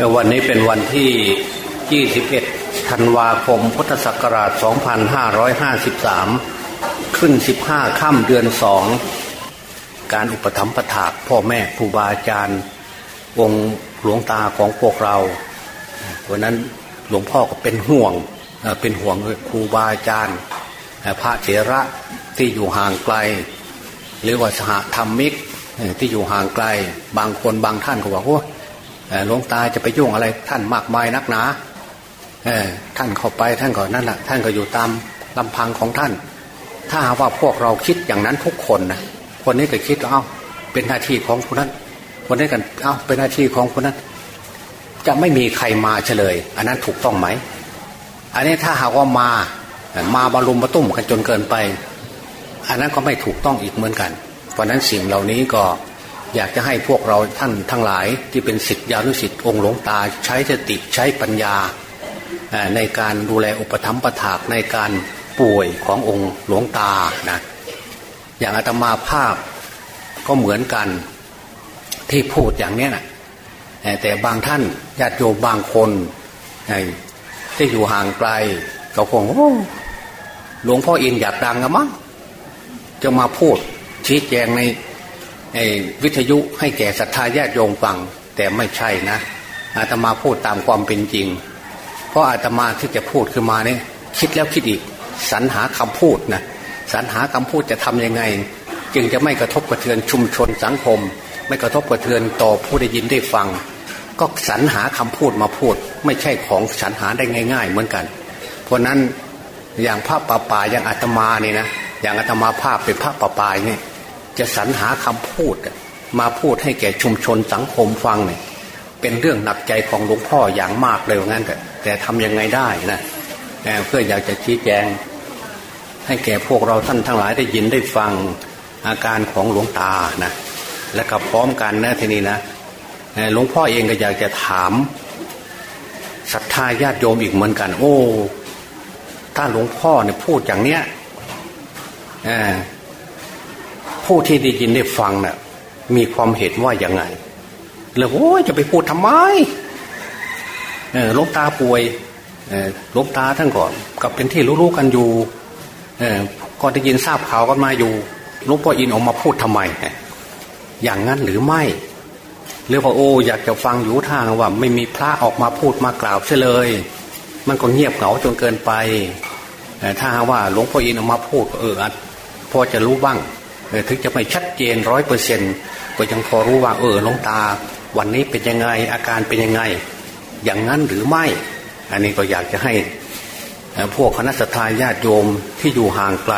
วันนี้เป็นวันที่ 21 ธันวาคม พุทธศักราช 2553 ขึ้น 15 ค่ำเดือนสองการอุปถัมภ์พระถากพ่อแม่ครูบาอาจารย์ องค์หลวงตาของพวกเราวันนั้นหลวงพ่อก็เป็นห่วง เป็นห่วงครูบาอาจารย์ พระเถระที่อยู่ห่างไกล หรือว่าสหธรรมิกที่อยู่ห่างไกล บางคนบางท่านก็บอกว่า หลวงตาจะไปยุ่งอะไรท่านมากมายนักหนาท่านเข้าไปท่านก็นั่นแหละท่านก็อยู่ตามลำพังของท่าน ถ้าว่าพวกเราคิดอย่างนั้นทุกคนนะคนนี้ก็คิดเอ้าเป็นหน้าที่ของคนนั้น คนนี้กันเอ้าเป็นหน้าที่ของคนนั้น จะไม่มีใครมาเฉลย อันนั้นถูกต้องไหม อันนี้ถ้าหากว่ามามาบรรลุมมาตุ้มกันจนเกินไป อันนั้นก็ไม่ถูกต้องอีกเหมือนกัน เพราะนั้นสิ่งเหล่านี้ก็ อยากจะให้พวกเราท่านทั้งหลายที่เป็นสิทธิยานุสิทธิ์องค์หลวงตา ใช้สติใช้ปัญญาในการดูแลอุปถัมภะถากในการป่วยขององค์หลวงตานะอย่างอาตมาภาพก็เหมือนกันที่พูดอย่างนี้นะแต่บางท่านญาติโยมบางคนที่อยู่ห่างไกลก็คงหลวงพ่ออินอยากดังกันมั้งจะมาพูดชี้แจงใน วิทยุให้แก่ศรัทธาญาติโยมฟัง แต่ไม่ใช่นะอาตมาพูดตามความเป็นจริง เพราะอาตมาที่จะพูดขึ้นมาเนี่ยคิดแล้วคิดอีกสรรหาคำพูดนะสรรหาคำพูดจะทํำยังไง จึงจะไม่กระทบกระเทือนชุมชนสังคม ไม่กระทบกระเทือนต่อผู้ได้ยินได้ฟัง ก็สรรหาคำพูดมาพูด ไม่ใช่ของสรรหาได้ง่าย ๆ เหมือนกัน เพราะนั้นอย่างพระป่าป่าอย่างอาตมาเนี่ยนะอย่างอาตมาภาพเป็นพระป่าป่าเนี่ย จะสรรหาคำพูดมาพูดให้แก่ชุมชนสังคมฟังเนี่ยเป็นเรื่องหนักใจของหลวงพ่ออย่างมากเลยงั้นแต่แต่ทำยังไงได้นะเพื่ออยากจะชี้แจง ให้แก่พวกเราท่านทั้งหลายได้ยินได้ฟังอาการของหลวงตานะและกับพร้อมกันนะทีนี้นะหลวงพ่อเองก็อยากจะถามศรัทธาญาติโยมอีกเหมือนกัน โอ้ถ้าหลวงพ่อเนี่ยพูดอย่างเนี้ย ผู้ที่ได้ยินได้ฟังนะ่ะมีความเห็นว่าอย่างไงเลยโอ้ยจะไปพูดทำไมลวงตาป่วยลวงตาท่านก่อนก็เป็นที่รู้ๆกันอยู่ก็ได้ยินทราบข่าวกันมาอยู่หลวงพ่ออินออกมาพูดทำไม อย่างนั้นหรือไม่หรือว่าโอ้อยากจะฟังอยู่ทางว่า ไม่มีพระออกมาพูดมากล่าวเฉลย มันก็เงียบเหงาจนเกินไปถ้าว่าหลวงพ่ออินออกมาพูดเออพอจะรู้บ้าง ถึงจะไม่ชัดเจนร้อยเปอร์เซนก็ยังพอรู้ว่าเออหลวงตา วันนี้เป็นยังไงอาการเป็นยังไง อย่างนั้นหรือไม่ อันนี้ก็อยากจะให้พวกคณะสัตยาติโยมที่อยู่ห่างไกล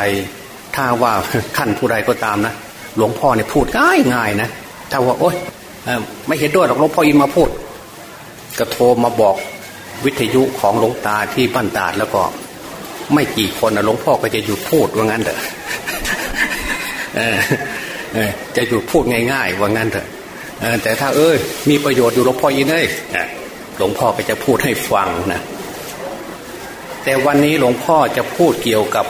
ถ้าว่าท่านผู้ใดก็ตามนะ หลวงพ่อเนี่ยพูดง่ายง่ายนะ ถ้าว่าโอ๊ยไม่เห็นด้วยหรอกหลวงพ่ออินมาพูด ก็โทรมาบอกวิทยุของหลวงตาที่บ้านตาดแล้วก็ ไม่กี่คนนะหลวงพ่อก็จะหยุดพูดว่างั้นเถอะ จะหยุดพูดง่าย ๆ ว่างั้นเถอะแต่ถ้าเอ้ยมีประโยชน์อยู่หลวงพ่ออินเอ้ยหลวงพ่อก็จะพูดให้ฟังนะแต่วันนี้หลวงพ่อจะพูดเกี่ยวกับ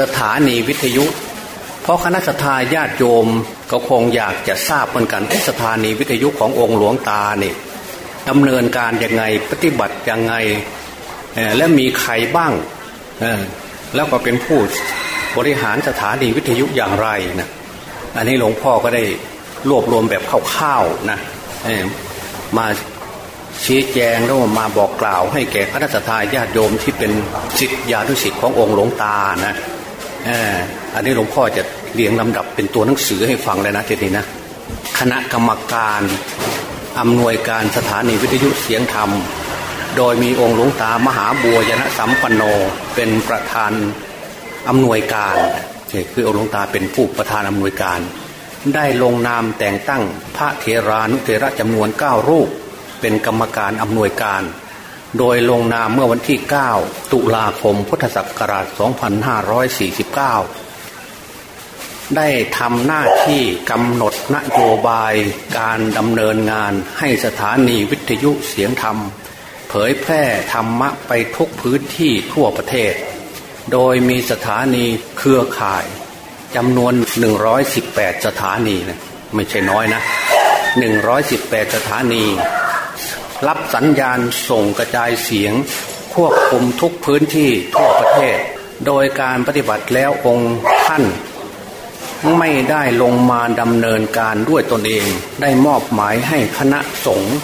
สถานีวิทยุ เพราะคณะสถาญาติโยมก็คงอยากจะทราบเหมือนกันที่สถานีวิทยุขององค์หลวงตาเนี่ยดำเนินการยังไงปฏิบัติยังไงและมีใครบ้างแล้วก็เป็นผู้ บริหารสถานีวิทยุอย่างไรนะอันนี้หลวงพ่อก็ได้รวบรวมแบบคร่าวๆนะมาชี้แจงแล้วมาบอกกล่าว ให้แก่คณะทาญาติโยมที่เป็นสิทธิญาณุสิทธิ์ขององค์หลวงตานะอันนี้หลวงพ่อจะเรียงลำดับเป็นตัวหนังสือให้ฟังเลยนะทีนี้นะคณะกรรมการอำนวยการสถานีวิทยุเสียงธรรม โดยมีองค์หลวงตามหาบัวยนะสัมปันโน เป็นประธาน อำนวยการคือองค์หลวงตาเป็นผู้ประธานอำนวยการ ได้ลงนามแต่งตั้งพระเทรานุเทระจำนวน 9 รูป เป็นกรรมการอำนวยการ โดยลงนามเมื่อวันที่ 9 ตุลาคมพุทธศักราช 2549 ได้ทำหน้าที่กำหนดนโยบายการดำเนินงานให้สถานีวิทยุเสียงธรรม เผยแพร่ธรรมะไปทุกพื้นที่ทั่วประเทศ โดยมีสถานีเครือข่ายจำนวน 118 สถานีนะไม่ใช่น้อยนะ 118 สถานี รับสัญญาณส่งกระจายเสียง ควบคุมทุกพื้นที่ทั่วประเทศ โดยการปฏิบัติแล้วองค์ท่าน ไม่ได้ลงมาดำเนินการด้วยตนเอง ได้มอบหมายให้คณะสงฆ์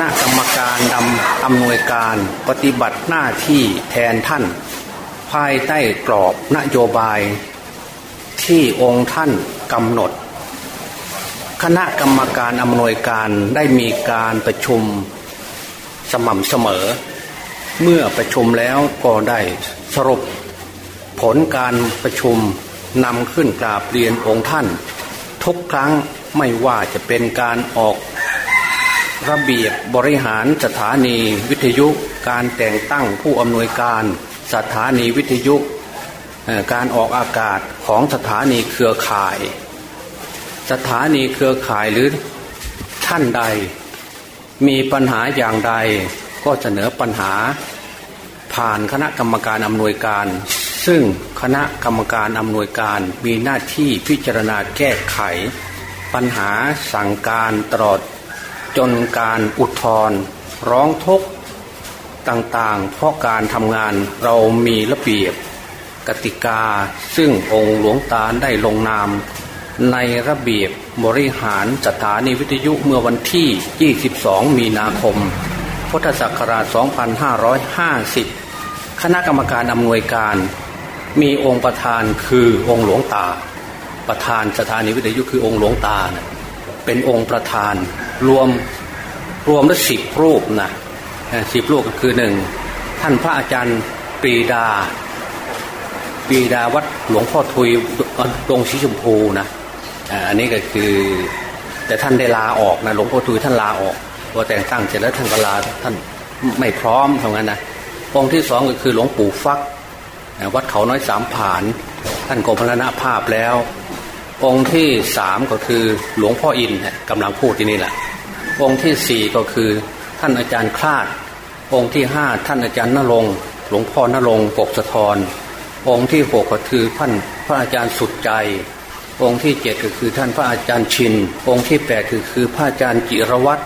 ณะกรรมการดำอำนวยการปฏิบัติหน้าที่แทนท่าน ภายใต้กรอบนโยบาย ที่องค์ท่านกำหนด คณะกรรมการอำนวยการได้มีการประชุมสม่ำเสมอ เมื่อประชุมแล้วก็ได้สรุป ผลการประชุมนำขึ้นกราบเรียนองค์ท่าน ทุกครั้งไม่ว่าจะเป็นการออก ระเบียบบริหารสถานีวิทยุการแต่งตั้งผู้อำนวยการสถานีวิทยุการออกอากาศของสถานีเครือข่าย สถานีเครือข่ายหรือท่านใด มีปัญหาอย่างใดก็เสนอปัญหา ผ่านคณะกรรมการอำนวยการ ซึ่งคณะกรรมการอำนวยการมีหน้าที่พิจารณาแก้ไข ปัญหาสั่งการตลอด จนการอุทธรร้องทุกข์ต่างๆ เพราะการทำงานเรามีระเบียบกติกา ซึ่งองค์หลวงตาได้ลงนาม ในระเบียบบริหารสถานีวิทยุเมื่อวันที่ 22 มีนาคม พุทธศักราช 2550 คณะกรรมการอำนวยการ มีองค์ประธานคือองค์หลวงตา ประธานสถานีวิทยุคือองค์หลวงตานะ เป็นองค์ประธาน รวมรวมแล้วสิบรูปนะสิบรูปก็คือหนึ่งท่านพระอาจารย์ปรีดาปรีดาวัดหลวงพ่อทุยตรงสีชมพูนะอันนี้ก็คือแต่ท่านได้ลาออกนะหลวงพ่อทุยท่านลาออกพอแต่งตั้งเสร็จแล้วท่านก็ลาท่านไม่พร้อมทำงานนะองค์ที่สองก็คือหลวงปู่ฟัก วัดเขาน้อยสามผาน ท่านกรมพรณภาพแล้ว องค์ที่สามก็คือหลวงพ่ออินกำลังพูดที่นี่แหละ องค์ที่สี่ก็คือท่านอาจารย์คลาด องค์ที่ห้าท่านอาจารย์นรงหลวงพ่อนรงปกสะทรองค์ที่หกก็คือท่านพระอาจารย์สุดใจ องค์ที่เจ็ดก็คือท่านพระอาจารย์ชิน องค์ที่แปดคือคือพระอาจารย์จิรวัตร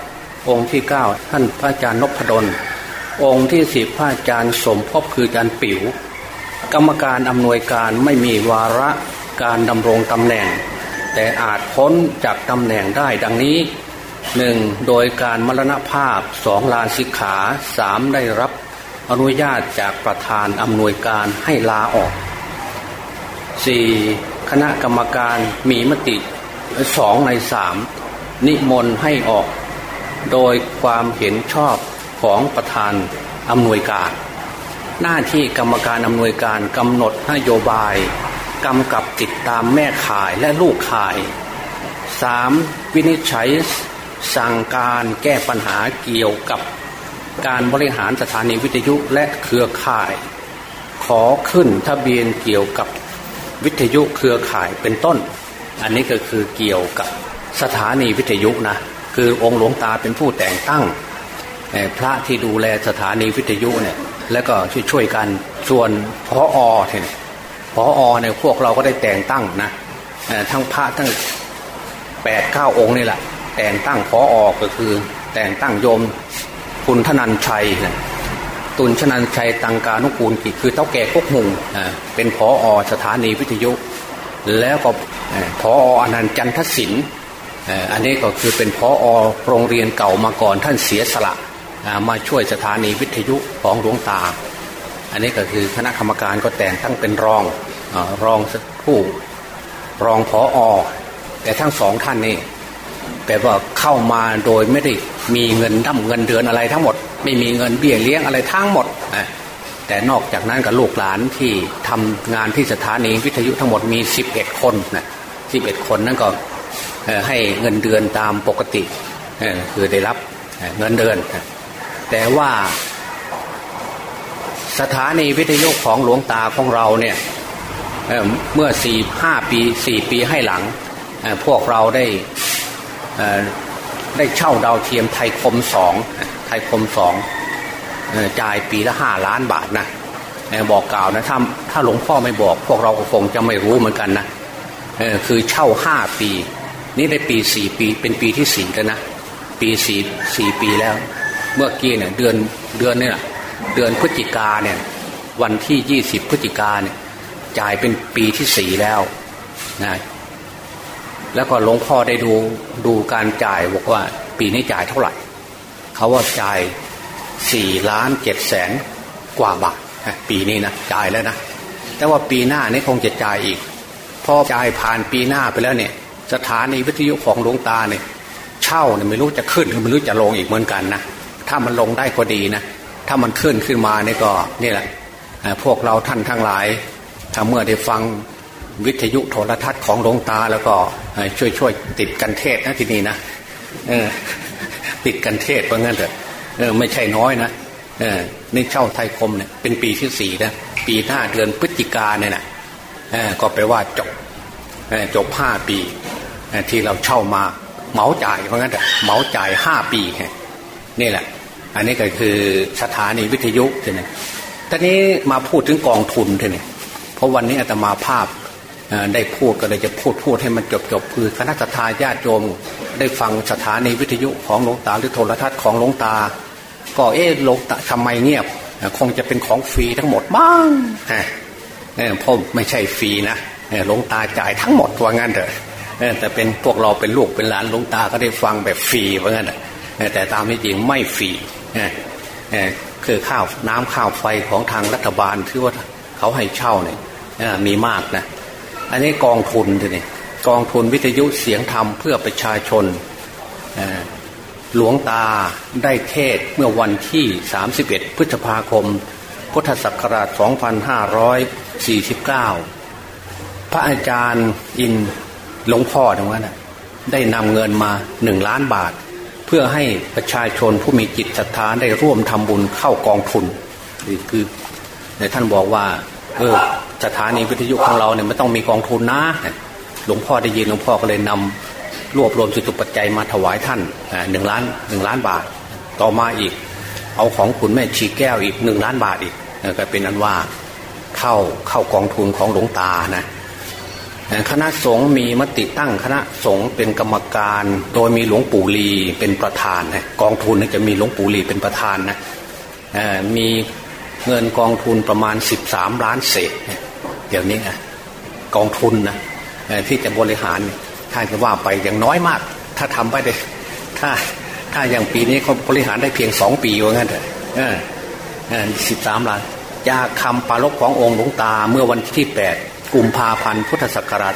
องค์ที่เก้าท่านพระอาจารย์นพดล องค์ที่สิบพระอาจารย์สมภพคืออาจารย์ปิ๋วกรรมการอำนวยการไม่มีวาระ การดำรงตำแหน่ง แต่อาจพ้นจากตำแหน่งได้ดังนี้หนึ่งโดยการมรณภาพสองลาสิกขาสามได้รับอนุญาตจากประธานอำนวยการให้ลาออกสี่คณะกรรมการมีมติสองในสามนิมนต์ให้ออก โดยความเห็นชอบของประธานอำนวยการ หน้าที่กรรมการอำนวยการกำหนดนโยบาย กำกับติดตามแม่ขายและลูกขายสามวินิจฉัยสั่งการแก้ปัญหาเกี่ยวกับการบริหารสถานีวิทยุและเครือข่าย ขอขึ้นทะเบียนเกี่ยวกับวิทยุเครือข่ายเป็นต้น อันนี้ก็คือเกี่ยวกับสถานีวิทยุนะคือองค์หลวงตาเป็นผู้แต่งตั้งพระที่ดูแลสถานีวิทยุเนี่ยแล้วก็ช่วยช่วยกันส่วนพออเนี่ย พออเนี่ยพวกเราก็ได้แต่งตั้งนะทั้งพระทั้งแปดเก้าองค์นี่แหละแต่งตั้งพออก็คือ แต่งตั้งโยมคุณธนันชัยตุนชนันชัยตังการนุกูลกิจคือเท่าแก่กกหุงเป็นพออสถานีวิทยุ แล้วก็พออนันต์จันทศิลป์อันนี้ก็คือเป็นพออโรงเรียนเก่ามาก่อนท่านเสียสละมาช่วยสถานีวิทยุของหลวงตา อันนี้ก็คือคณะกรรมการก็แต่งตั้งเป็นรองรองผู้รองพออแต่ทั้งสองท่านนี่แต่ว่าเข้ามาโดยไม่ได้มีเงินดั้มเงินเดือนอะไรทั้งหมด ไม่มีเงินเบี้ยเลี้ยงอะไรทั้งหมดแต่นอกจากนั้นกับลูกหลานที่ทำงานที่สถานีวิทยุทั้งหมดมีสิบเอ็ดคนนะสิบเอ็ดคนนั่นก็ให้เงินเดือนตามปกติคือได้รับเงินเดือน แต่ว่า สถานีวิทยุของหลวงตาของเราเนี่ยเมื่อสี่ห้าปีสี่ปีให้หลัง พวกเราได้ได้เช่าดาวเทียมไทยคมสองไทยคมสองจ่ายปีละห้าล้านบาทนะบอกกล่าวนะถ้าถ้าหลวงพ่อไม่บอก พวกเราก็คงจะไม่รู้เหมือนกันนะคือเช่าห้าปี นี่ได้ปีสี่ปีเป็นปีที่สี่แล้วนะ ปีสี่สี่ปีแล้ว เมื่อกี้เนี่ยเดือนเดือนเนี่ย เดือนพฤศจิกาเนี่ยวันที่ยี่สิบพฤศจิกาเนี่ยจ่ายเป็นปีที่สี่แล้วนะแล้วก็หลวงพ่อได้ดูดูการจ่ายบอกว่า ปีนี้จ่ายเท่าไหร่เขาว่าจ่ายสี่ล้านเจ็ดแสนกว่าบาทปีนี้นะจ่ายแล้วนะแต่ว่าปีหน้านี่คงจะจ่ายอีกพอจ่ายผ่านปีหน้าไปแล้วเนี่ย สถานีวิทยุของหลวงตาเนี่ย เช่าเนี่ยไม่รู้จะขึ้นหรือไม่รู้จะลงอีกเหมือนกันนะถ้ามันลงได้ก็ดีนะ ถ้ามันขึ้นขึ้นมาเนี่ยก็นี่แหละพวกเราท่านทั้งหลายถ้าเมื่อได้ฟังวิทยุโทรทัศน์ของหลวงตาแล้วก็ช่วยช่วยติดกันเทศนะที่นี่นะติดกันเทศเพราะงั้นเถอะไม่ใช่น้อยนะในเช่าไทยคมเนี่ยเป็นปีที่สี่นะปีหน้าเดือนพฤศจิกาเนี่ยนะก็แปว่าจบจบห้าปีที่เราเช่ามาเหมาจ่ายเพราะงั้นเหมาจ่ายห้าปีนี่แหละ อันนี้ก็คือสถานีวิทยุใช่ไหมตอนนี้มาพูดถึงกองทุนเท่านี้เพราะวันนี้อาตมาภาพได้พูดก็เลยจะพูดพูดให้มันจบจบคือคณะทาญาติโยมได้ฟังสถานีวิทยุของหลวงตาหรือโทรทัศน์ของหลวงตา ก็เอ๊ะหลวงตาทำไมเงียบ คงจะเป็นของฟรีทั้งหมดบ้างเพราะไม่ใช่ฟรีนะหลวงตาจ่ายทั้งหมดว่างั้นเถอะแต่เป็นพวกเราเป็นลูกเป็นหลานหลวงตาก็ได้ฟังแบบฟรีว่างั้นแต่ตามที่จริงไม่ฟรี คือข้าวน้ำข้าวไฟของทางรัฐบาลที่ว่าเขาให้เช่าเนี่ยมีมากนะ อันนี้กองทุนทีนี่กองทุนวิทยุเสียงธรรมเพื่อประชาชนหลวงตาได้เทศเมื่อวันที่ 31 พฤษภาคม พุทธศักราช 2549 พระอาจารย์อินหลวงพ่อตรงนั้นได้นำเงินมาหนึ่งล้านบาท เพื่อให้ประชาชนผู้มีจิตศรัทธาได้ร่วมทำบุญเข้ากองทุนนี่คือในท่านบอกว่า เออสถานีวิทยุของเราเนี่ยไม่ต้องมีกองทุนนะหลวงพ่อได้ยินหลวงพ่อก็เลยนำรวบรวมสุตุปัจจัยมาถวายท่านหนึ่งล้านหนึ่งล้านบาท ต่อมาอีก เอาของคุณแม่ชีแก้วอีกหนึ่งล้านบาทอีกก็เป็นนั้นว่าเข้าเข้ากองทุนของหลวงตานะ คณะสงฆ์มีมติตั้งคณะสงฆ์เป็นกรรมการ โดยมีหลวงปู่ลีเป็นประธานนะกองทุนจะมีหลวงปู่ลีเป็นประธานนะมีเงินกองทุนประมาณสิบสามล้านเศษเดี๋ยวนี้นะกองทุนนะที่จะบริหารท่านจะว่าไปอย่างน้อยมาก ถ้าทำไปได้ถ้าถ้าอย่างปีนี้เขาบริหารได้เพียงสองปีว่างั้นเถอะสิบสามล้านจากคำปารกขององค์หลวงตาเมื่อวันที่แปด กุมภาพันธ์พุทธศักราช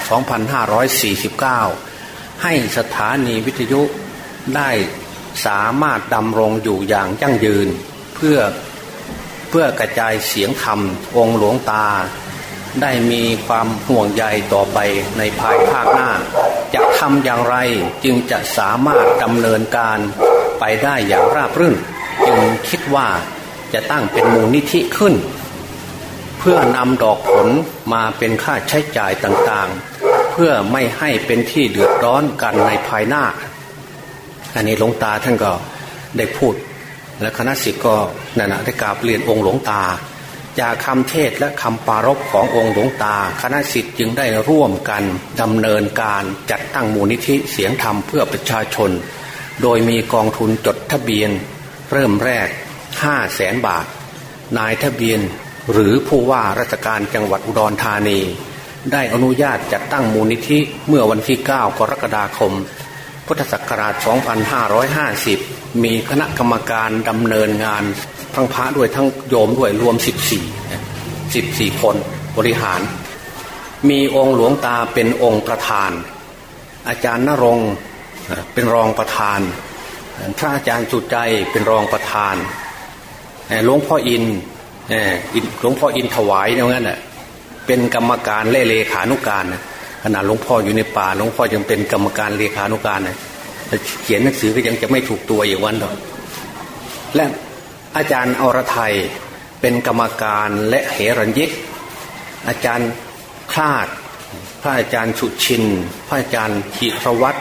2549 ให้สถานีวิทยุได้สามารถดำรงอยู่อย่างยั่งยืน เพื่อเพื่อกระจายเสียงธรรมองหลวงตา ได้มีความห่วงใยต่อไปในภายภาคหน้า จะทำอย่างไรจึงจะสามารถดำเนินการไปได้อย่างราบรื่น จึงคิดว่าจะตั้งเป็นมูลนิธิขึ้น เพื่อนำดอกผลมาเป็นค่าใช้จ่ายต่างๆ เพื่อไม่ให้เป็นที่เดือดร้อนกันในภายหน้า อันนี้หลวงตาท่านก็ได้พูด และคณะสิทธิ์ก็นันได้กราบเรียนองค์หลวงตา จากคำเทศและคำปารกขององค์หลวงตา คณะสิทธิ์จึงได้ร่วมกันดำเนินการจัดตั้งมูลนิธิเสียงธรรมเพื่อประชาชน โดยมีกองทุนจดทะเบียน เริ่มแรกห้าแสนบาท นายทะเบียน หรือผู้ว่าราชการจังหวัดอุดรธานี ได้อนุญาตจัดตั้งมูลนิธิเมื่อวันที่ 9 กรกฎาคม พุทธศักราช 2550 มีคณะกรรมการดำเนินงานทั้งพระด้วยทั้งโยมด้วยรวม 14 14 คนบริหาร มีองค์หลวงตาเป็นองค์ประธาน อาจารย์นรงเป็นรองประธาน พระอาจารย์จุดใจเป็นรองประธานหลวงพ่ออิน หลวงพ่ออินถวายอย่างนั้นเป็นกรรมการเล่เลขานุการนะขนาดหลวงพ่ออยู่ในป่าหลวงพ่อยังเป็นกรรมการเลขานุการเลยเขียนหนังสือก็ยังจะไม่ถูกตัวอยู่วันหรอกและอาจารย์อรไทยเป็นกรรมการและเหรัญยิก อาจารย์คลาด พระอาจารย์สุชิน พระอาจารย์ขีรวัตร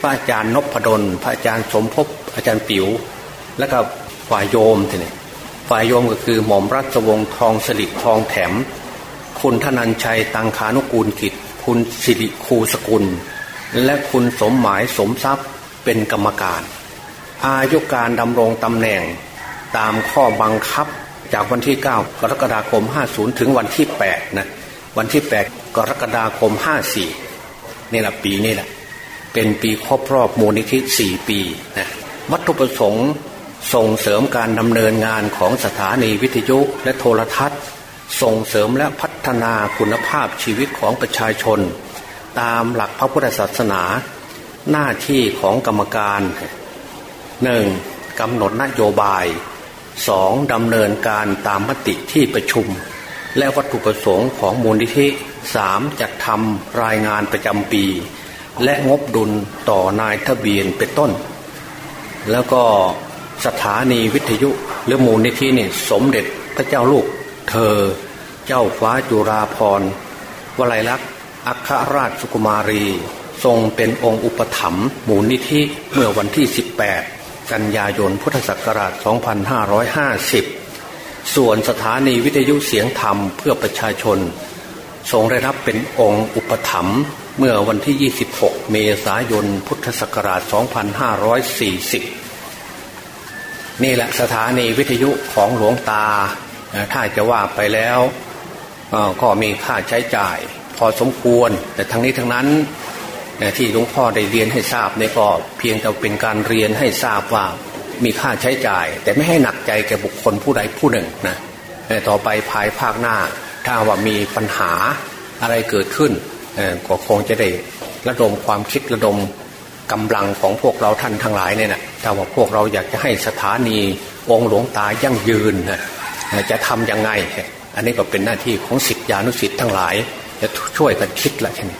พระอาจารย์นพดล พระอาจารย์สมภพอาจารย์ปิ๋ว แล้วก็ฝ่ายโยมทีนี้ ฝ่ายโยมก็คือหม่อมรัชวงศ์ทองสลิดทองแถม คุณธนันชัยตังขานุกูลกิจ คุณสิริคูสกุล และคุณสมหมายสมทรัพย์เป็นกรรมการ อายุการดำรงตำแหน่งตามข้อบังคับจากวันที่ 9 กรกฎาคม 50 ถึงวันที่ 8 นะ วันที่ 8 กรกฎาคม 54 นี่แหละปีนี้แหละ เป็นปีครบรอบมูลนิธิ 4 ปีนะ วัตถุประสงค์ ส่งเสริมการดำเนินงานของสถานีวิทยุและโทรทัศน์ ส่งเสริมและพัฒนาคุณภาพชีวิตของประชาชน ตามหลักพระพุทธศาสนา หน้าที่ของกรรมการหนึ่งกำหนดนโยบายสองดำเนินการตามมติที่ประชุม และวัตถุประสงค์ของมูลนิธิสามจัดทำรายงานประจำปี และงบดุลต่อนายทะเบียนเป็นต้น แล้วก็ สถานีวิทยุหรือมูลนิธินี่สมเด็จพระเจ้าลูก เธอ เจ้าฟ้าจุราพรวลัยลักษณ์อัครราชสุกุมารี ทรงเป็นองค์อุปถัมภ์มูลนิธิเมื่อวันที่ 18 กันยายนพุทธศักราช 2550 ส่วนสถานีวิทยุเสียงธรรมเพื่อประชาชน ทรงได้รับเป็นองค์อุปถัมภ์เมื่อวันที่ 26 เมษายนพุทธศักราช 2540 นี่แหละสถานีวิทยุของหลวงตาถ้าจะว่าไปแล้วก็มีค่าใช้จ่าย พอสมควร แต่ทั้งนี้ทั้งนั้นที่หลวงพ่อได้เรียนให้ทราบนี่ก็เพียงแต่เป็นการเรียนให้ทราบว่ามีค่าใช้จ่าย แต่ไม่ให้หนักใจแก่บุคคลผู้ใดผู้หนึ่งนะต่อไปภายภาคหน้า ถ้าว่ามีปัญหาอะไรเกิดขึ้นก็คงจะได้ระดมความคิดระดม กำลังของพวกเราท่านทั้งหลายเนี่ยนะถ้าว่าพวกเราอยากจะให้สถานีองหลวงตายั่งยืนนะจะทำยังไง อันนี้ก็เป็นหน้าที่ของสิทธิานุสิทธิ์ทั้งหลาย จะช่วยกันคิดละทีนี้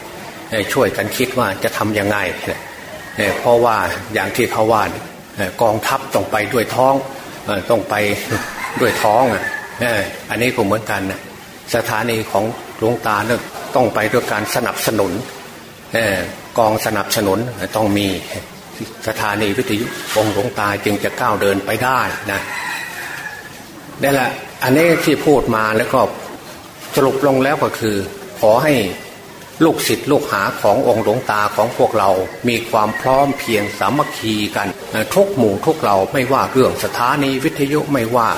ช่วยกันคิดว่าจะทำยังไงเพราะว่าอย่างที่เขาว่ากองทัพต้องไปด้วยท้องต้องไปด้วยท้องอะอันนี้ก็เหมือนกันนะสถานีของหลวงตาเนี่ยต้องไปด้วยการสนับสนุน กองสนับสนุนต้องมีสถานีวิทยุองหลวงตาจึงจะก้าวเดินไปได้นะนี่แหละอันนี้ที่พูดมาแล้วก็สรุปลงแล้วก็คือ ขอให้ลูกศิษย์ลูกหาขององค์หลวงตาของพวกเรา มีความพร้อมเพียงสามัคคีกันทุกหมู่ทุกเราไม่ว่าเรื่องสถานีวิทยุไม่ว่า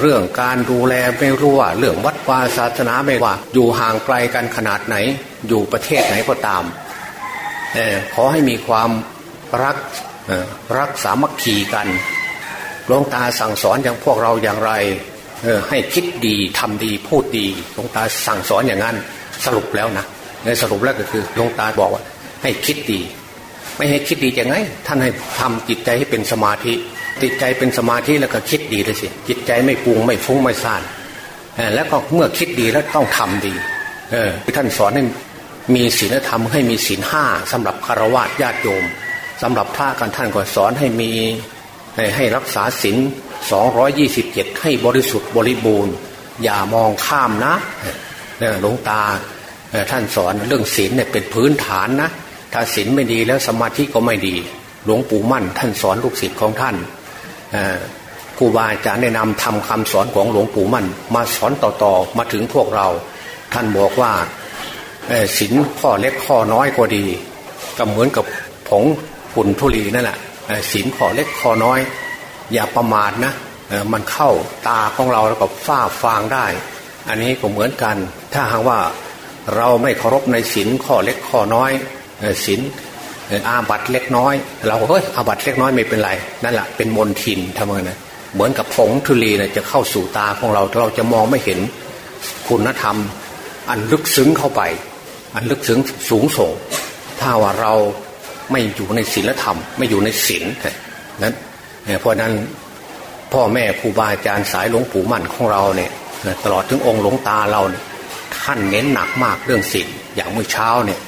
เรื่องการดูแลไม่รู้ว่าเรื่องวัดวาศาสนาไม่ว่า อยู่ห่างไกลกันขนาดไหน อยู่ประเทศไหนก็ตาม ขอให้มีความรักรักสามัคคีกันหลวงตาสั่งสอนอย่างพวกเราอย่างไรให้คิดดีทำดีพูดดีหลวงตาสั่งสอนอย่างนั้นสรุปแล้วนะในสรุปแล้วก็คือหลวงตาบอกว่า ให้คิดดี ไม่ให้คิดดียังไง ท่านให้ทำจิตใจให้เป็นสมาธิจิตใจเป็นสมาธิแล้วก็คิดดีเลยสิจิตใจไม่ปรุงไม่ฟุ้งไม่ซ่านแล้วก็เมื่อคิดดีแล้วต้องทำดี เออท่านสอนให้ มีศีลธรรมให้มีศีลห้าสำหรับคารวะญาติโยมสำหรับพระกันท่านก็สอนให้มีให้รักษาศีลสองร้อยยี่สิบเจ็ดให้บริสุทธิ์บริบูรณ์ อย่ามองข้ามนะหลวงตาท่านสอนเรื่องศีลเนี่ยเป็นพื้นฐานนะ ถ้าศีลไม่ดีแล้วสมาธิก็ไม่ดี หลวงปู่มั่น ท่านสอนลูกศิษย์ของท่านครูบาอาจารย์แนะนำทำคำสอนของหลวงปู่มั่น มาสอนต่อๆมาถึงพวกเรา ท่านบอกว่า ศีลข้อเล็กข้อน้อยก็ดี ก็เหมือนกับผงฝุ่นทุลีนั่นแหละศีลข้อเล็กข้อน้อย อย่าประมาทนะมันเข้าตาของเราแล้วก็ฝ้าฟางได้ อันนี้ก็เหมือนกัน ถ้าหากว่าเราไม่เคารพในศีลข้อเล็กข้อน้อยศีลอาบัตเล็กน้อย เราเฮ้ยอาบัตเล็กน้อยไม่เป็นไรนั่นแหละเป็นมนทินทำไงนะเหมือนกับผงทุลีนะจะเข้าสู่ตาของเราเราจะมองไม่เห็นคุณธรรม อันลึกซึ้งเข้าไป อันลึกซึ้งสูงส่ง ถ้าว่าเราไม่อยู่ในศีลธรรม ไม่อยู่ในศีลนั้นเพราะนั้นพ่อแม่ครูบาอาจารย์สายหลวงปู่มั่นของเราเนี่ยตลอดถึงองค์หลวงตาเราเนี่ยท่านเน้นหนักมากเรื่องศีลอย่างเมื่อเช้าเนี่ย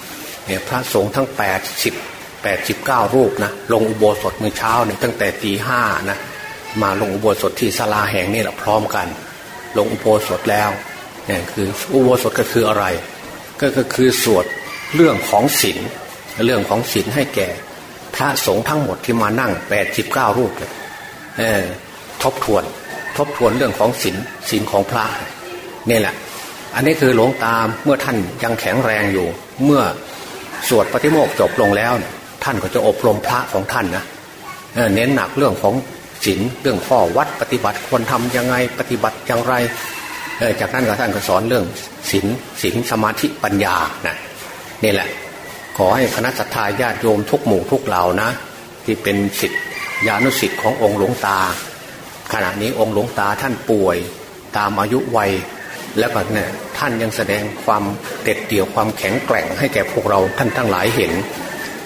พระสงฆ์ทั้งแปดสิบแปดสิบเก้ารูปนะลงอุโบสถเมื่อเช้าเนี่ยตั้งแต่ตีห้านะมาลงอุโบสถที่ศาลาแห่งนี้แหละพร้อมกัน ลงอุโบสถแล้วเนี่ยคืออุโบสถก็คืออะไร ก็คือสวดเรื่องของศีลเรื่องของศีลให้แก่ พระสงฆ์ทั้งหมดที่มานั่งแปดสิบเก้ารูปเลยทบทวน ทบทวนเรื่องของศีลศีลของพระนี่แหละ อันนี้คือหลวงตาเมื่อท่านยังแข็งแรงอยู่ เมื่อสวดปฏิโมกจบลงแล้วท่านก็จะอบรมพระของท่านนะเน้นหนักเรื่องของศีลเรื่องข้อวัดปฏิบัติควรทำยังไงปฏิบัติอย่างไร จากนั้นก็ท่านก็สอนเรื่องศีลศีลสมาธิปัญญานะนี่แหละ ขอให้คณะสัตยาญาติโยมทุกหมู่ทุกเหล่านะ ที่เป็นสิทธิญาณุสิทธิ์ขององค์หลวงตา ขณะนี้องค์หลวงตาท่านป่วยตามอายุวัยแล้วก็เนี่ยท่านยังแสดงความเด็ดเดี่ยวความแข็งแกร่งให้แก่พวกเราท่านทั้งหลายเห็น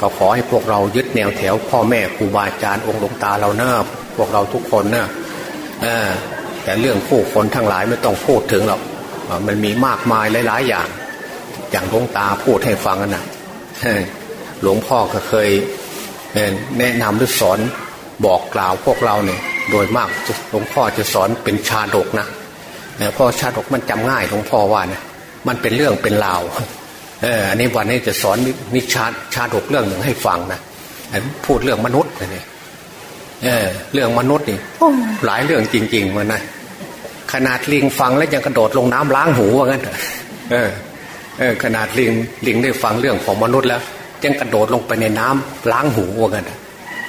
ก็ขอให้พวกเรายึดแนวแถวพ่อแม่ครูบาอาจารย์องค์หลวงตาเราเนะพวกเราทุกคนเนะ แต่เรื่องผู้คนทั้งหลายไม่ต้องพูดถึงหรอกมันมีมากมายหลาย ๆ อย่าง อย่างหลวงตาพูดให้ฟังนะหลวงพ่อก็เคยแนะนำหรือสอนบอกกล่าวพวกเราเนี่ย โดยมากหลวงพ่อจะสอนเป็นชาดกนะเพราะชาดกมันจำง่ายหลวงพ่อว่านะมันเป็นเรื่องเป็นราวเอออันนี้วันนี้จะสอนนิชาชาดกเรื่องหนึ่งให้ฟังนะพูดเรื่องมนุษย์นี่เออเรื่องมนุษย์นี่หลายเรื่องจริงๆมันนะ ขนาดลิงฟังแล้วยังกระโดดลงน้ำล้างหูว่างั้นเออเออขนาดลิงลิงได้ฟังเรื่องของมนุษย์แล้วยังกระโดดลงไปในน้ำล้างหูว่างั้น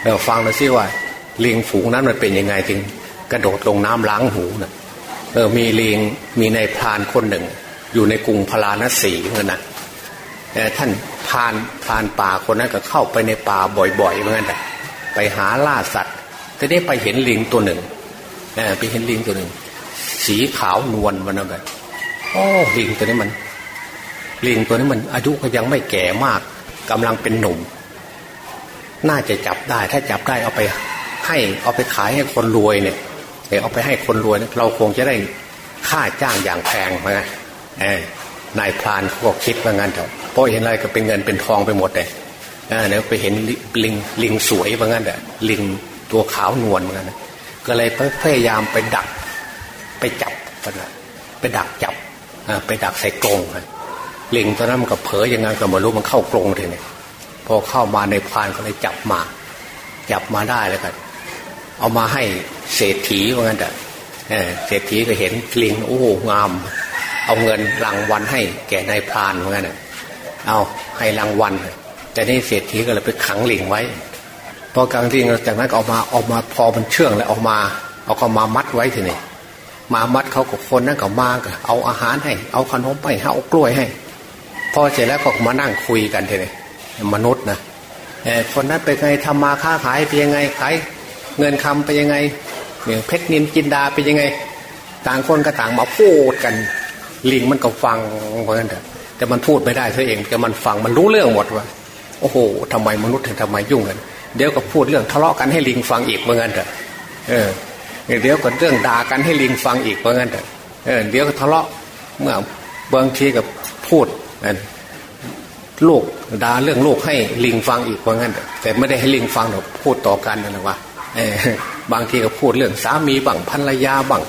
เออฟังแล้วสิว่าลิงฝูงนั้นมันเป็นยังไงจึงกระโดดลงน้ำล้างหูนะเออมีลิงมีในพรานคนหนึ่ง อยู่ในกรุงพาราณสีเหมือนนะท่านพานพานป่าคนนั้นก็เข้าไปในป่าบ่อยๆเหมือนกันไปหาล่าสัตว์ทีนี้ไปเห็นลิงตัวหนึ่งไปเห็นลิงตัวหนึ่ง สีขาวนวลมันนะแบบโอ้ลิงตัวนี้มัน ลิงตัวนี้มัน อายุก็ยังไม่แก่มากกำลังเป็นหนุ่ม น่าจะจับได้ ถ้าจับได้เอาไป ให้เอาไปขายให้คนรวยเนี่ยเอาไปให้คนรวยเราคงจะได้ค่าจ้างอย่างแพงเหมือนกันายพรานเขาก็คิดว่างั้นเถอะเพราะเห็นอะไรก็เป็นเงินเป็นทองไปหมดเลยเนี่ยไปเห็นลิงลิงสวยว่างั้นเถอะลิงตัวขาวนวลเหมือนกันก็เลยพยายามไปดัก จับไปดักจับไปดักใส่กรงลิงตอนนั้นมันก็เผยยังไงก็ไม่รู้มันเข้ากรงทีนี้พอเข้ามาในพานก็เลยจับมา จับมาได้แล้วกันเอามาให้เศรษฐีว่างั้นแต่เศรษฐีก็เห็นลิงโอ้งาม เอาเงินรางวัลให้แก่นายพรานว่างั้นเอาให้รางวัลแต่นี่เศรษฐีก็เลยไปขังลิงไว้พอกลางที่จากนั้นออกมาออกมาพอมันเชื่องแล้วออกมา เอาเขามามัดไว้ทีนี้ มามัดเขากับคนนั้นก็มาก็เอาอาหารให้ เอาขนมไปเอากล้วยให้พอเสร็จแล้วก็มานั่งคุยกันทีนี้มนุษย์นะคนนั้นเป็นไงทำมาค้าขายเป็นยังไงขายเงินคำไปยังไงเเพชรนินจินดาไปยังไง ต่างคนก็ต่างมาพูดกัน ลิงมันก็ฟังเหมือนกันแต่มันพูดไม่ได้เธอเองแต่มันฟังมันรู้เรื่องหมดว่าโอ้โหทำไมมนุษย์ถึงทำไมยุ่งกันเดี๋ยวก็พูดเรื่องทะเลาะกันให้ลิงฟังอีกเหมือนกันเถอะเออ เดี๋ยวก็เรื่องด่ากันให้ลิงฟังอีกเหมือนกันเออเดี๋ยวก็ทะเลาะเมื่อบางทีกับพูดลูกด่าเรื่องลูกให้ลิงฟังอีกเหมือนกันแต่ไม่ได้ให้ลิงฟังหรอกพูดต่อกันนั่นแหละว่าบางทีก็พูดเรื่องสามีบังภรรยาบัง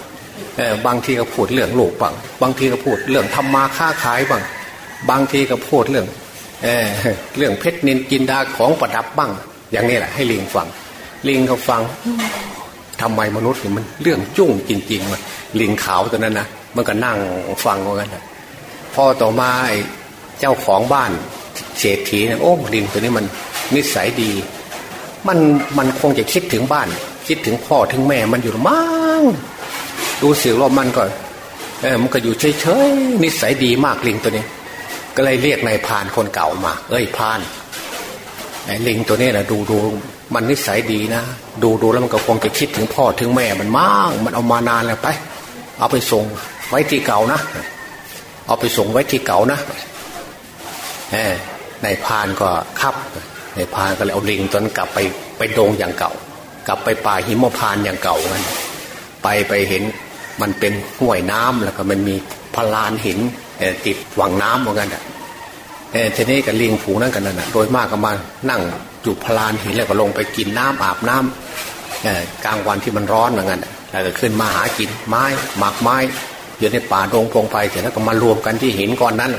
บางทีก็พูดเรื่องลูกบังบางทีก็พูดเรื่องทำมาค้าขายบังบางทีก็พูดเรื่องเเรื่องเพชรนินกินดาของประดับบ้าง อย่างนี้แหละให้ลิงฟัง ลิงเขาฟัง ทำไมมนุษย์มันเรื่องจุ้งจริงๆมันลิงขาวตัวนั้นนะมันก็นั่งฟังว่ากันพอต่อมาเจ้าของบ้านเศรษฐีเนี่ยโอ้ลิงตัวนี้มันนิสัยดี มันมันคงจะคิดถึงบ้าน คิดถึงพ่อถึงแม่มันอยู่มั้งดูเสียงว่ามันก็เออมันก็อยู่เฉยๆนิสัยดีมากลิงตัวนี้ ก็เลยเรียกนายพานคนเก่ามา เอ้ยพานไอ้ลิงตัวนี้นะดูดู มันนิสัยดีนะ ดูดูแล้วมันก็คงจะคิดถึงพ่อถึงแม่มันมาก มันเอามานานแล้วไป เอาไปส่งไว้ที่เก่านะ เอาไปส่งไว้ที่เก่านะเออนพานก็ขับ ในพานก็เลยเอาลิงตอนกลับไปไปโดงอย่างเก่า กลับไปป่าหิมพานอย่างเก่ากันไปไปเห็นมันเป็นห้วยน้ำแล้วก็มันมีพลานหินติดหวังน้ำเหมือนกันอะ ทีนี้กับลิงผูนั่นกันนั่นโดยมากก็มานั่งอยู่พลานหินแล้วก็ลงไปกินน้ำอาบน้ำกลางวันที่มันร้อนเหมือนกันแล้วก็ขึ้นมาหากินไม้หมากไม้อยู่ในป่าดงพงไปเสร็จแล้วก็มารวมกันที่หินก้อนนั้น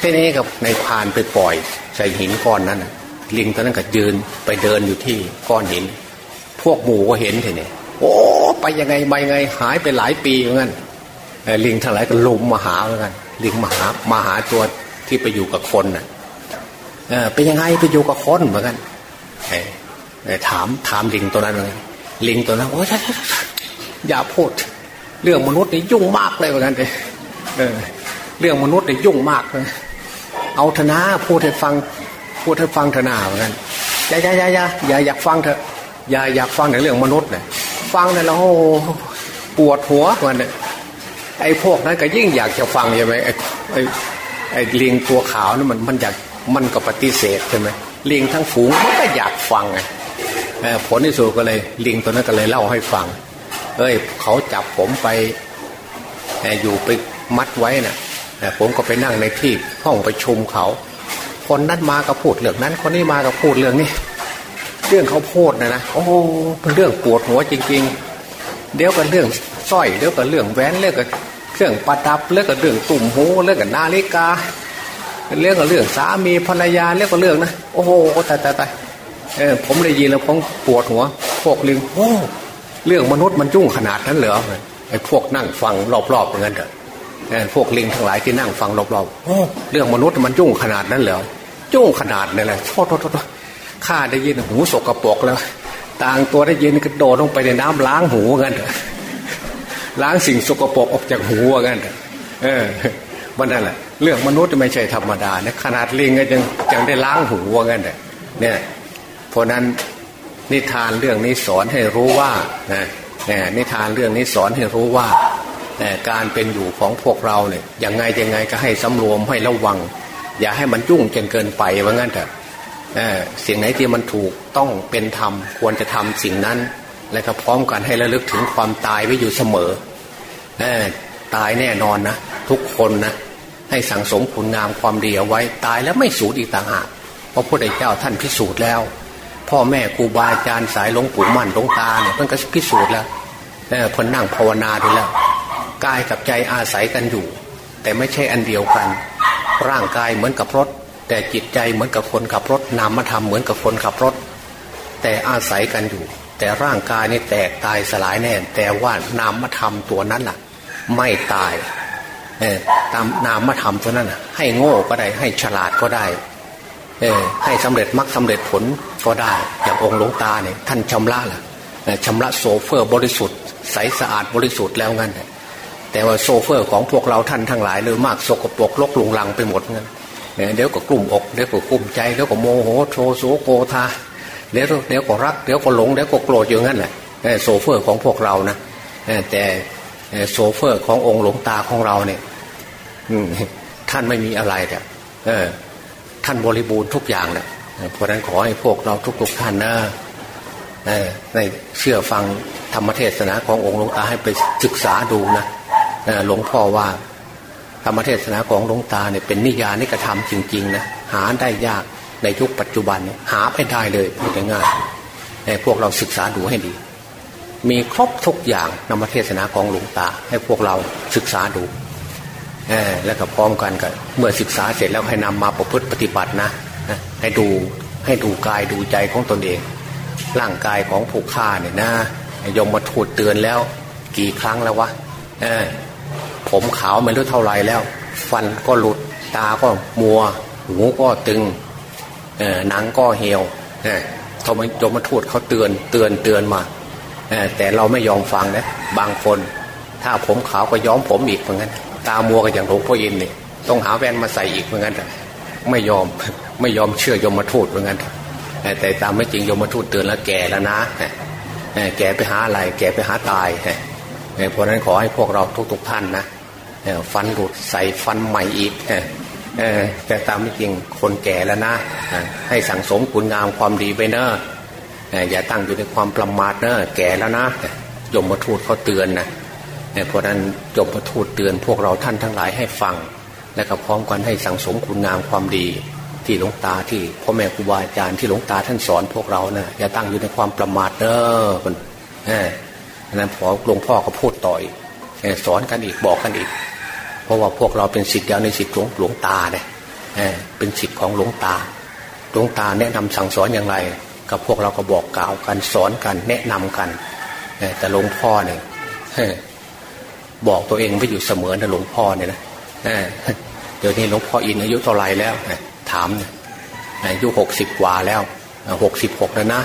ทีนี้กับในพานไปปล่อยใส่หินก้อนนั้นลิงตอนนั้นก็ยืนไปเดินอยู่ที่ก้อนหิน พวกหมูก็เห็นทีนี้โอ้ไปยังไงไปยังไงหายไปหลายปีเหมือนกันลิงทั้งหลายก็ลุมมาหาเหมือนกันลิงมาหามาหาตัว ที่ไปอยู่กับคนน่ะเป็นยังไงไปอยู่กับคนเหมือนกันถามถามลิงตัวนั้นเลยลิงตัวนั้นโอ้ยอย่าพูด เรื่องมนุษย์นี่ยุ่งมากเลยเหมือนกันเลยเรื่องมนุษย์นี่ยุ่งมากเลยเอาธนาพูดให้ฟังพูดให้ฟังธนาเหมือนกันอย่าอย่าอย่าอย่าอย่าอยากฟังเถอะอย่าอยากฟังในเรื่องมนุษย์เนี่ยฟังเนี่ยเราปวดหัวเหมือนเนี่ยไอ้พวกนั้นก็ยิ่งอยากจะฟังใช่ไหมไอ้ ไอ้ลิงตัวขาวนั่นมันมันอยากมันก็ปฏิเสธใช่ไหมลิงทั้งฝูงมันก็อยากฟังไงผลที่สุดก็เลยลิงตัวนั้นก็เลยเล่าให้ฟัง เอ้ยเขาจับผมไปอยู่ไปมัดไว้นะ่ะผมก็ไปนั่งในที่ห้องประชุมเขา คนนั้นมาก็พูดเรื่องนั้น คนนี้มาก็พูดเรื่องนี้ เรื่องเขาพูดนะนะโอ้เป็นเรื่องปวดหัวจริง ๆ เดี๋ยวก็เรื่องสร้อยเดี๋ยวก็เรื่องแหวนเรื่องก็ เครื่องประดับเรื่องก็เรื่องตุ่มหูเรื่องกับนาฬิกาเรื่องกับเรื่องสามีภรรยาเรื่องก็เรื่องนะโอ้โหตายตายตายเออผมได้ยินแล้วผมปวดหัว พวกลิงโอ้เรื่องมนุษย์มันยุ่งขนาดนั้นเหรอไอ้พวกนั่งฟังรอบๆเหมือนกันเถอะพวกลิงทั้งหลายที่นั่งฟังรอบๆโอ้เรื่องมนุษย์มันยุ่งขนาดนั้นเหรอยุ่งขนาดนี่แหละโทษโทษข้าได้ยินหูสกปรกแล้ว ต่างตัวได้ยินกระโดดลงไปในน้ำล้างหูกันเถอะ ล้างสิ่งสกปรกออกจากหูกันเอออมันนั่นแหละเรื่องมนุษย์ไม่ใช่ธรรมดานะขนาดลิงก็ยังยังได้ล้างหูกันเถอะเนี่ยเพราะนั้นนิทานเรื่องนี้สอนให้รู้ว่านะนิทานเรื่องนี้สอนให้รู้ว่าการเป็นอยู่ของพวกเราเนี่ยยังไงยังไงก็ให้สำรวมให้ระวัง อย่าให้มันยุ่งจนเกินไปว่างั้นเถอะสิ่งไหนที่มันถูกต้องเป็นธรรมควรจะทำสิ่งนั้น และก็พร้อมกันให้ระลึกถึงความตายไว้อยู่เสมอตายแน่นอนนะทุกคนนะให้สั่งสมคุณงามความดีเอาไว้ตายแล้วไม่สูญอีกต่างหากเพราะพระพุทธเจ้าท่านพิสูจน์แล้ว พ่อแม่ครูบาอาจารย์สายหลวงปู่มั่นหลวงตาเนี่ยท่านก็พิสูจน์แล้วเพิ่นนั่งภาวนาดูแล้วกายกับใจอาศัยกันอยู่ แต่ไม่ใช่อันเดียวกัน ร่างกายเหมือนกับรถ แต่จิตใจเหมือนกับคนขับรถนามธรรมเหมือนกับคนขับรถ แต่อาศัยกันอยู่ แต่ร่างกายนี่แตกตายสลายแน่ แต่ว่านามธรรมตัวนั้นล่ะ ไม่ตายตามนามธรรมตัวนั้นให้โง่ก็ได้ ให้ฉลาดก็ได้ให้สำเร็จมรรคสาเร็จผลก็ได้ อย่างองค์หลวงตาเนี่ยท่านชำระล่ะชำระโชเฟอร์บริสุทธิ์ใสสะอาดบริสุทธิ์แล้วงั้นแต่ว่าโชเฟอร์ของพวกเราท่านทั้งหลายเลยมากสกปรกรกรุงรังไปหมดงั้นเดี๋ยวก็กลุ้มอกเดี๋ยวก็กลุ้มใจเดี๋ยวก็โมโหโทโสโกธา เดี๋ยวเดี๋ยวก็รักเดี๋ยวก็หลงเดี๋ยวก็โกรธอย่างนั้นแหละโชเฟอร์ของพวกเรานะแต่โชเฟอร์ขององค์หลวงตาของเราเนี่ยท่านไม่มีอะไรแต่ท่านบริบูรณ์ทุกอย่างแหละเพราะนั้นขอให้พวกเราทุกๆท่านนะในเชื่อฟังธรรมเทศนาขององค์หลวงตาให้ไปศึกษาดูนะหลวงพ่อว่าธรรมเทศนาของหลวงตาเนี่ยเป็นนิยานิกระทำจริง ๆ นะ หาได้ยาก ในยุคปัจจุบันหาไม่ได้เลยพูดง่ายๆพวกเราศึกษาดูให้ดี มีครบทุกอย่างธรรมเทศนาของหลวงตา ให้พวกเราศึกษาดูแล้วก็พร้อมกันกันเมื่อศึกษาเสร็จแล้วให้นำมาประพฤติปฏิบัตินะให้ดูให้ดูกายดูใจของตนเอง ร่างกายของผู้ฆ่าเนี่ยนะยมมาถูดเตือนแล้ว กี่ครั้งแล้ววะผมขาวไม่รู้เท่าไรแล้ว ฟันก็หลุดตาก็มัว หูก็ตึง หนังก็เหี่ยวเขามยมมาทูดเขาเตือนเตือนเตือนมาแต่เราไม่ยอมฟังนะบางคน ถ้าผมขาวก็ย้อมผมอีกเหมือนกันตามัวกันอย่างหลวงพ่ออินเนี่ยต้องหาแว่นมาใส่อีกเหมือนกันไม่ยอมไม่ยอมเชื่อยมทูตเหมือนกันแต่ตามไม่จริงยมทูตเตือนแล้วแก่แล้วนะแก่ไปหาอะไรแก่ไปหาตายเพราะนั้นขอให้พวกเราทุกๆท่านนะฟันหลุดใส่ฟันใหม่อีก แต่ตามไม่จริงคนแก่แล้วนะให้สั่งสมคุณงามความดีไปเนอะอย่าตั้งอยู่ในความประมาทเนอะแก่แล้วนะยมทูตเขาเตือนนะเพราะนั้นจบประทูตเตือนพวกเราท่านทั้งหลายให้ฟัง และก็พร้อมกันให้สั่งสมคุณงามความดี ที่หลวงตาที่พ่อแม่ครูบาอาจารย์ที่หลวงตาท่านสอนพวกเรานะ่ะอย่าตั้งอยู่ในความประมาทเด้อคนนั้นพอหลวงพ่อก็พูดต่อยสอนกันอีกบอกกันอีก ราะว่าพวกเราเป็นสิทธิ์เดียวในสิทธิ์หลวงหลวงตาเนี่ยเป็นสิทธิ์ของหลวงตา หลวงตาแนะนำสั่งสอนอย่างไร กับพวกเราก็บอกกล่าวกันสอนกันแนะนำกันแต่หลวงพ่อเนี่ยบอกตัวเองไม่อยู่เสมอนะหลวงพ่อเนี่ยนะเดี๋ยวนี้หลวงพ่ออินอายุเท่าไรแล้วถามอายุหกสิบกว่าแล้วหกสิบหกแล้วนะ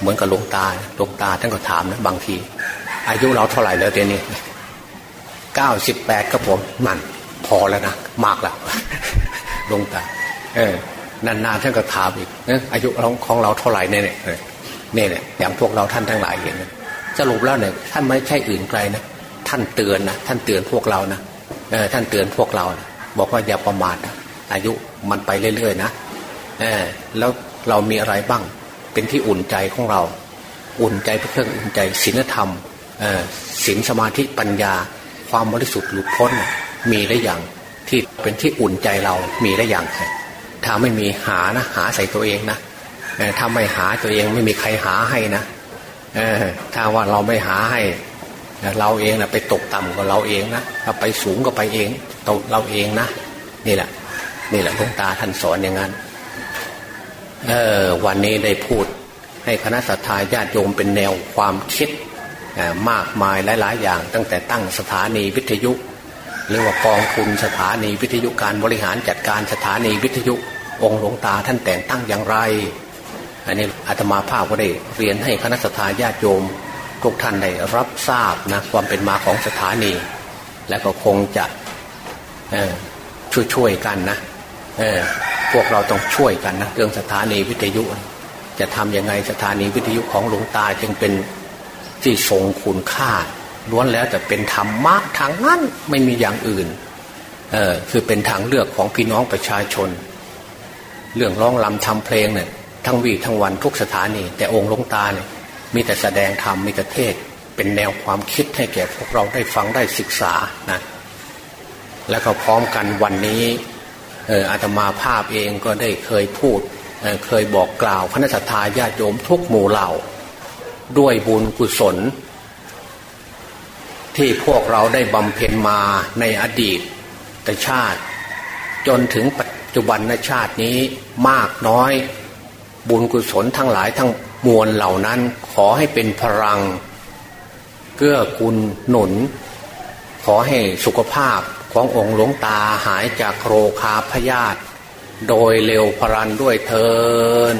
เหมือนกับหลวงตาหลวงตาท่านก็ถามนะบางที อายุเราเท่าไหร่แล้วเดี๋ยวนี้ เก้าสิบแปดก็ผมนั่น พอแล้วนะมากแล้วลงตาเออนานๆท่านก็ถามอีกนะอายุของของเราเท่าไหร่เนี่ยเนี่ยเนี่ยอย่างพวกเราท่านทั้งหลายเห็นสรุปแล้วเนี่ยท่านไม่ใช่อื่นไกลนะท่านเตือนนะท่านเตือนพวกเรานะเออท่านเตือนพวกเรานะบอกว่าอย่าประมาทนะอายุมันไปเรื่อยๆนะเออแล้วเรามีอะไรบ้างเป็นที่อุ่นใจของเรา อุ่นใจเป็นเครื่องอุ่นใจศีลธรรมศีลสมาธิปัญญา ความบริสุทธิ์หลุดพ้นมีได้อย่างที่เป็นที่อุ่นใจเรามีได้อย่างถ้าไม่มีหานะหาใส่ตัวเองนะถ้าไม่หาตัวเองไม่มีใครหาให้นะถ้าว่าเราไม่หาให้เราเองนะไปตกต่ำกว่าเราเองนะถ้าไปสูงก็ไปเองตกเราเองนะนี่แหละ นี่แหละหลวงตาท่านสอนอย่างนั้นเออวันนี้ได้พูดให้คณะสัตยาญาติโยมเป็นแนวความคิด มากมายหลาย ๆ อย่าง ตั้งแต่ตั้งสถานีวิทยุหรือว่ากองทุนสถานีวิทยุการบริหารจัดการสถานีวิทยุองค์หลวงตาท่านแต่งตั้งอย่างไร อันนี้อาตมาภาพก็ได้เรียนให้คณะสัตยาญาติโยมทุกท่านได้รับทราบนะความเป็นมาของสถานี และก็คงจะช่วยช่วยกันนะพวกเราต้องช่วยกันนะเรื่องสถานีวิทยุ จะทำยังไงสถานีวิทยุของหลวงตาจึงเป็น ที่ทรงคุณค่าล้วนแล้วแต่เป็นธรรมะทางนั้นไม่มีอย่างอื่นเออคือเป็นทางเลือกของพี่น้องประชาชน เรื่องร้องลำทำเพลงเนี่ยทั้งวีทั้งวันทุกสถานี แต่องค์ลงตาเนี่ยมีแต่แสดงธรรมมีแต่เทศ เป็นแนวความคิดให้แก่พวกเราได้ฟังได้ศึกษานะแล้วก็พร้อมกันวันนี้อาตมาภาพเองก็ได้เคยพูดเเคยบอกกล่าวคณะสัตยาญาติโยมทุกหมู่เหล่า ด้วยบุญกุศล ที่พวกเราได้บำเพ็ญมาในอดีตแต่ชาติ จนถึงปัจจุบันชาตินี้มากน้อย บุญกุศลทั้งหลายทั้งมวลเหล่านั้นขอให้เป็นพลัง เกื้อกูลหนุน ขอให้สุขภาพขององค์หลวงตาหายจากโรคาพยาธิโดยเร็วพรันด้วยเทิน